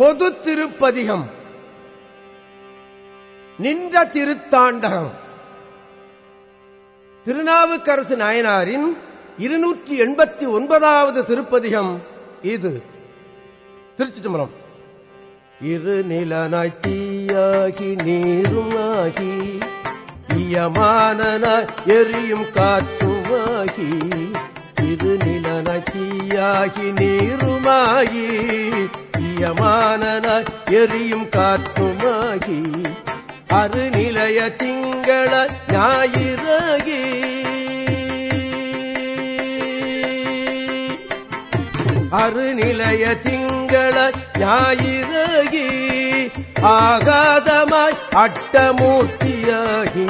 பொது திருப்பதிகம். நின்ற திருத்தாண்டகம். திருநாவுக்கரசு நாயனாரின் இருநூற்றி எண்பத்தி ஒன்பதாவது திருப்பதிகம் இது. திருச்சிட்டம்பலம் இரு நிலனாய் தீயாகி நீரும் ஆகி எரியும் காற்றுமாகி இரு நிலனாய் தீயாகி நீருமாகி இயமானனாய் எரியும் காற்றுமாகி அருநிலைய திங்கள ஞாயிறகி. அருநிலைய திங்கள ஞாயிறகி ஆகாதமாய் அட்டமூர்த்தியாகி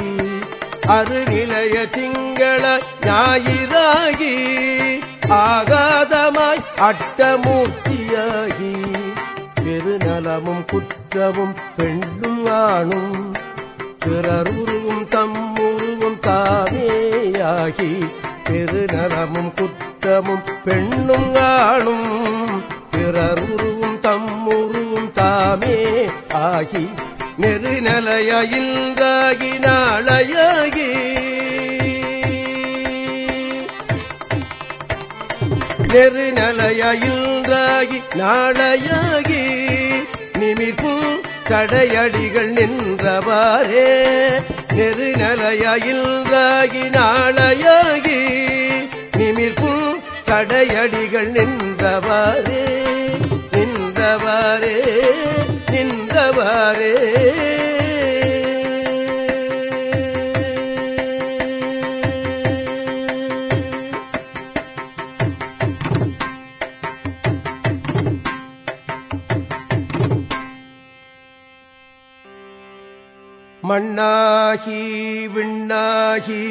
அருநிலைய திங்கள ஞாயிறாகி ஆகாதமாய் அட்டமூர்த்தியாகி. பெருநலமும் குற்றமும் பெண்ணும் ஆணும். பிறர் உருவும் தம்முருவும் தாமேயாகி பெருநலமும் குற்றமும் பெண்ணும் ஆணும். பிறர் உருவும் தம்முருவும் தாமே ஆகி நெருநலையின்றாகி நாளையாகி. நெருநலையின்றாகி நாளையாகி. நிமிர்ப்பும் தடையடிகள் நின்றவாறே நெருநலையின்றாகி நாளையாகி நிமிர்ப்பும் கடையடிகள் நின்றவாறே நின்றவாறே நின்றவாறே. மண்ணாகி விண்ணாகி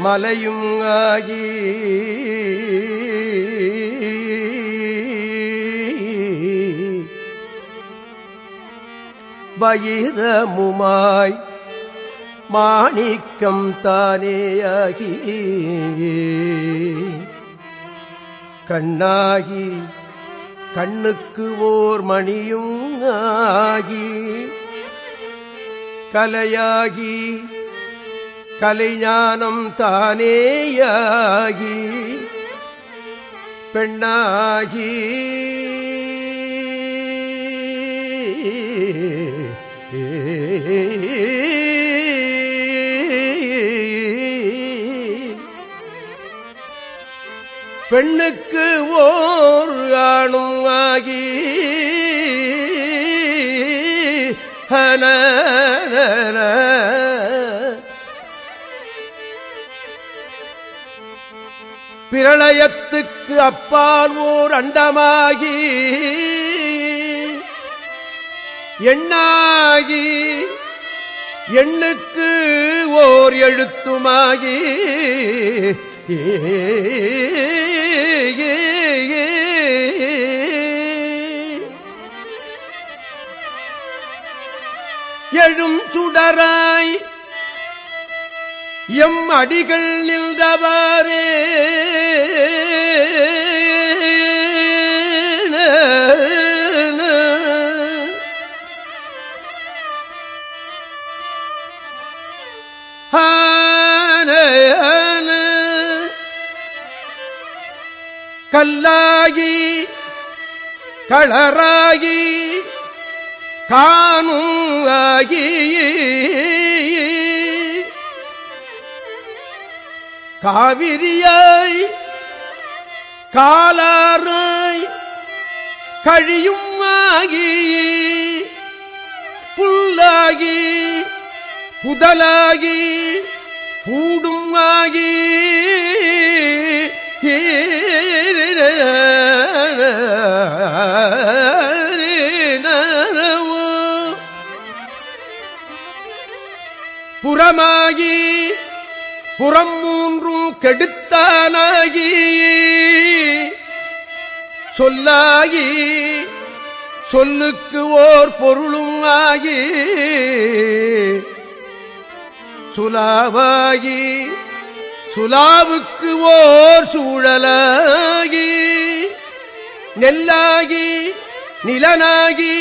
மலையும் ஆகி வயிதமுமாய் மாணிக்கம் தானேயாகி கண்ணாகி கண்ணுக்கு ஓர் மணியும் ஆகி கலையாகி கலைஞானம் தானேயாகி பெண்ணாகி. பெண்ணுக்கு ஓர் ஆணும் ஆகி ஹன பிரளயத்துக்கு அப்பால் ஓர் அண்டமாகி எண்ணாகி எண்ணுக்கு ஓர் எழுத்துமாகி எழும் சுடராய் எம் அடிகள் நின்றவாரே கல்லாகி களராகி காணும் ஆகி காவிரியாய் காலாராய் கழியும் ஆகி புல்லாகி புதலாகி கூடும் ஆகி புறமாகி புறம் மூன்றும் கெடுத்தானாகி சொல்லாகி சொல்லுக்கு ஓர் பொருளும் ஆகி சுலாவாகி சுலாவுக்கு ஓர் சூழலாகி நெல்லாகி நிலனாகி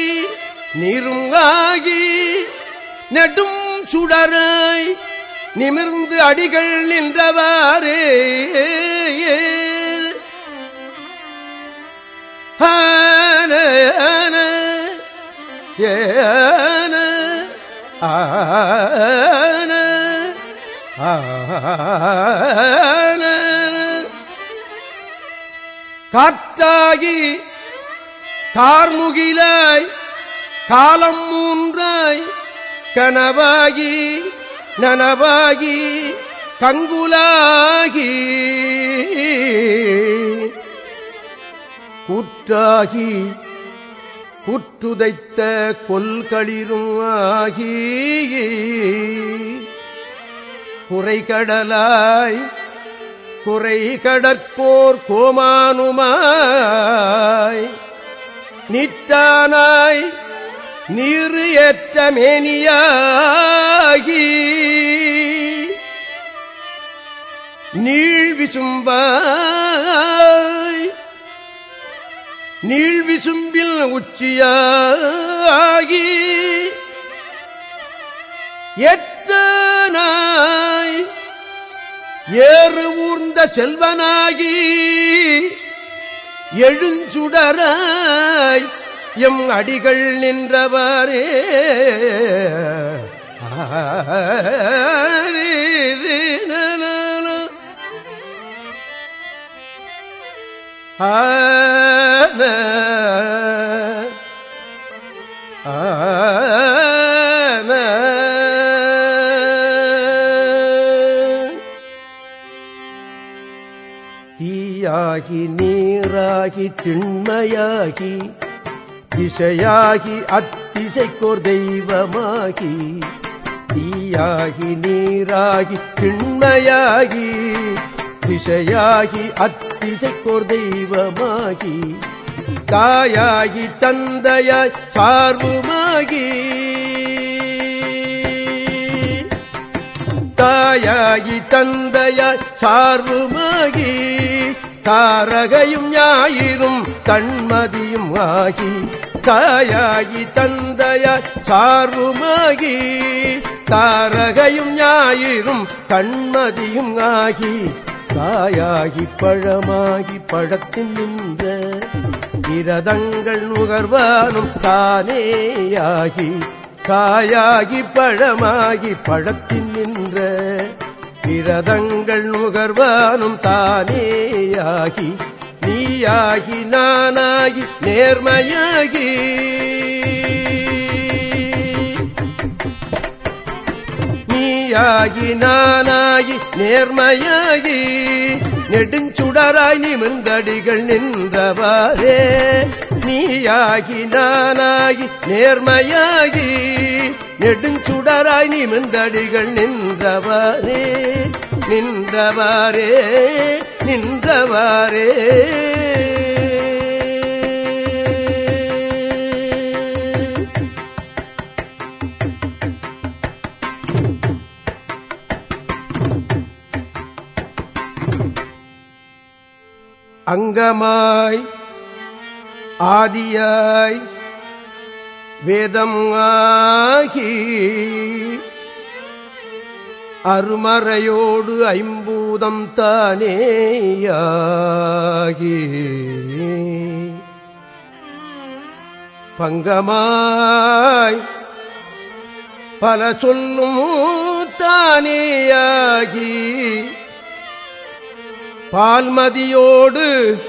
நீருங்காகி நெடும் சுடராய் நிமிர்ந்து அடிகள் நின்றவாறே. ஆன ஏன ஆன ஆன. காற்றாகி கார்முகிலாய் காலம் மூன்றாய் கனவாகி நனவாகி கங்குலாகி. கூற்றாகி குற்றுதைத்த கொல்களிரும் ஆகி. குறைகடலாய் குறை கடற்போர் கோமானுமாய். நிற்றானாய் நீரு ஏற்ற மேனியாகி நீள் விசும்பாய் விசும்பில் உச்சியாகி எத்தனாய் ஏறு ஊர்ந்த செல்வனாகி எழுஞ்சுடராய் எம் அடிகள் நின்றவரே. ஆன ஆன தீயாகி நீராகி திண்மையாகி திசையாகி அத்திசைக்கோர் தெய்வமாகி தீயாகி நீராகி திண்மையாகி திசையாகி அத்திசைக்கோர் தெய்வமாகி தாயாகி தந்தையாய் சார்புமாகி. தாயாகி தந்தையாய் சார்புமாகி தாரகையும் ஞாயிறும் தன்மதியும் ஆகி தாயாகி தந்தையாய் சார்புமாகி தாரகையும் ஞாயிறும் கண்மதியும் ஆகி காயாகி பழமாகி பழத்தின் நின்ற இரதங்கள் நுகர்வானும் தானேயாகி காயாகி பழமாகி பழத்தின் நின்ற இரதங்கள் நுகர்வானும் தானேயாகி நீயாகி நானாகி நேர்மையாகி. நீயாகி நானாகி நேர்மையாகி. நெடுஞ்சுடராய் நிமிர்ந்தடிகள் நின்றவாறே. நீயாகி நானாகி நேர்மையாகி. நெடுஞ்சுடராய் நிமிர்ந்தடிகள் நின்றவாறே. நின்றவாரே நின்றவாரே அங்கமாய் ஆதியாய் வேதம் ஆகி அருமறையோடு ஐம்பூதம் தானேயாகி. பங்கமாய் பல சொல்லும் தானேயாகி. பால்மதியோடு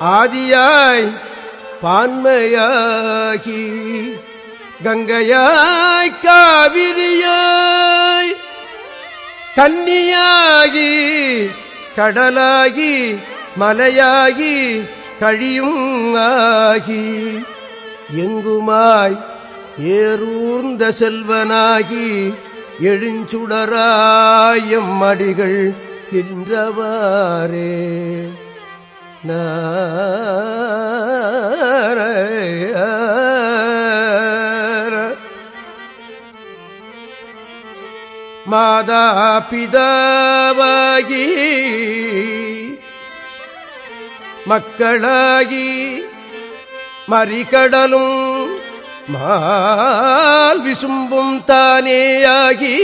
ஆதியாய் பான்மையாகி. கங்கையாய் காவி கன்னியாகி கடலாகி மலையாகி கழியும் ஆகி எங்குமாய் ஏரூர்ந்த செல்வனாகி எழுஞ்சுடராயம் மடிகள் நார மாதா பிதாவாகி மக்களாகி மறிகடலும் மால் விசும்பும் தானேயாகி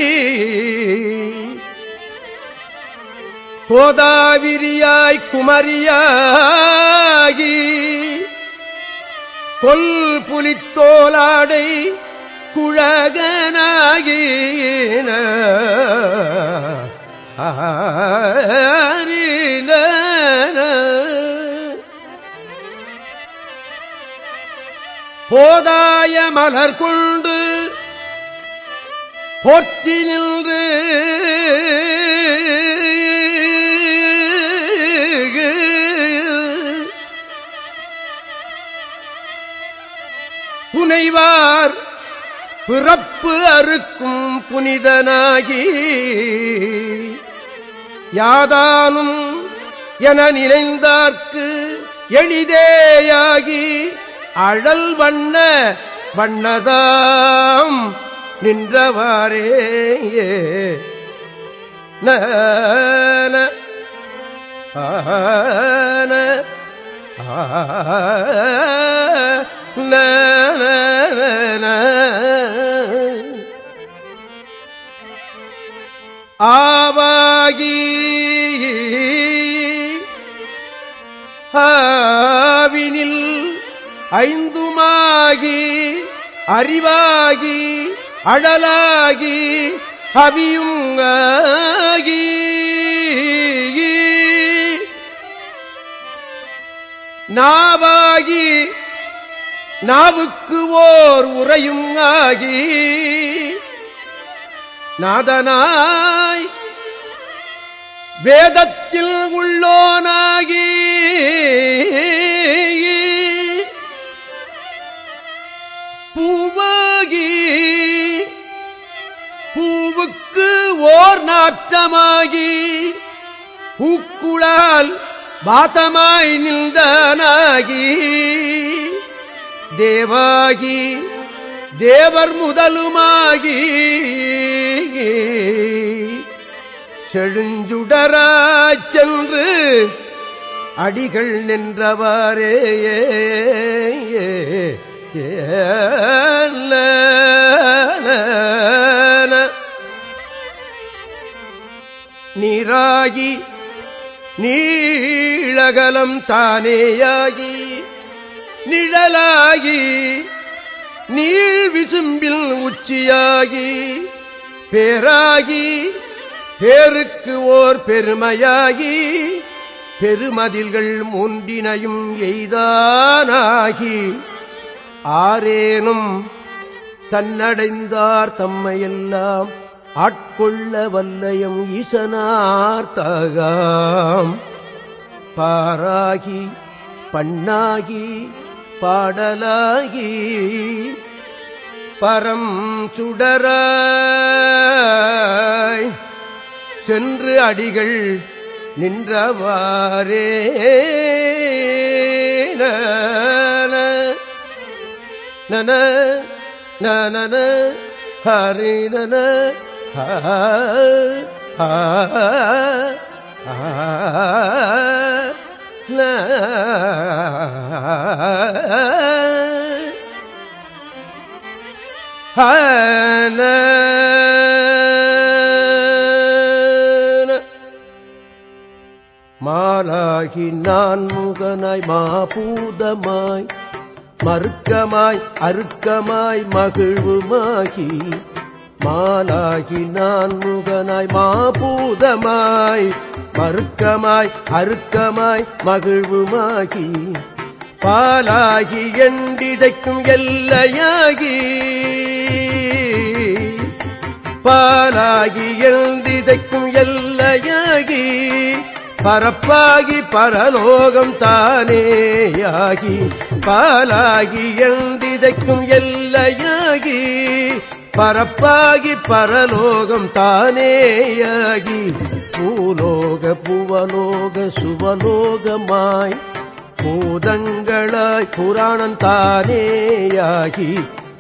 கோதாவிரியாய் குமரியாகி கொல் புலித்தோலாடை குழகனாகின. போதாய மலர் கொண்டு போற்றி நின்று. புனைவார் பிறப்பு அறுக்கும் புனிதனாகி யாதானும் என நினைந்தார்க்கு எளிதேயாகி அழல் வண்ண வண்ணதாம் நின்றவாறே. நன ஆன ஆவாகி ஆவினில் ஐந்துமாகி அறிவாகி அடலாகி அவியும் நாவாகி நாவுக்கு ஓர் உரையும் ஆகி நாதனா வேதத்தில் உள்ளோனாகி பூவாகி பூவுக்கு ஓர் நாற்றமாகி பூக்குழால் வாதமாய் நின்றானாகி தேவாகி தேவர் முதலுமாகி செழுஞ்சுடராச் சென்று அடிகள் நின்றவாறே நீராகி நீளகலம் தானேயாகி நிழலாகி நீள் விசும்பில் உச்சியாகி பேராகி பேருக்கு ஓர் பெருமையாகி பெருமதில்கள் மூன்றினையும் எய்தானாகி ஆரேனும் தன்னடைந்தார் தம்மையெல்லாம் ஆட்கொள்ள வல்லயம் ஈசனார் தகாம். பாராகி பண்ணாகி பாடலாகி பரம் சுடராய் சென்று அடிகள் நின்றவாரே நன நன ஹரி நன மாலாகி நான் முகனாய் மாபூதமாய் மறுக்கமாய் அருக்கமாய் மகிழ்வுமாகி மாலாகி நான் முகனாய் மாபூதமாய் மறுக்கமாய் அருக்கமாய் மகிழ்வுமாகி பாலாகி எண்டிடைக்கும் எல்லையாகி பாலாகி எழுந்திடைக்கும் எல்லை பரப்பாகி பரலோகம் தானேயாகி பாலாகி எந்திதைக்கும் எல்லையாகி பரப்பாகி பரலோகம் தானேயாகி பூலோக புவலோக சுவலோகமாய் பூதங்களாய் புராணம் தானேயாகி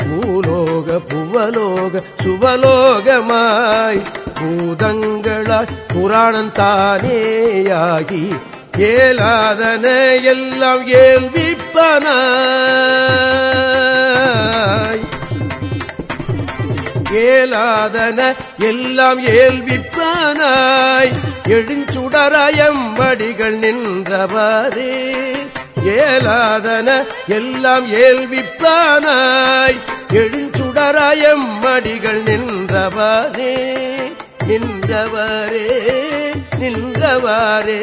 பூலோக புவலோக சுவலோகமாய் பூதங்களாய் புராணம் தானேயாகி ஏலாதன எல்லாம் ஏல்விப்பனாய். ஏலாதன எல்லாம் ஏல்விப்பனாய். எழுஞ்சுடராயம் வடிகள் நின்றவரே. ஏலாதன எல்லாம் ஏல்விப்பானாய் எழுஞ்சுடராயம்மடிகள் நின்றவாறே நின்றவரே நின்றவாறே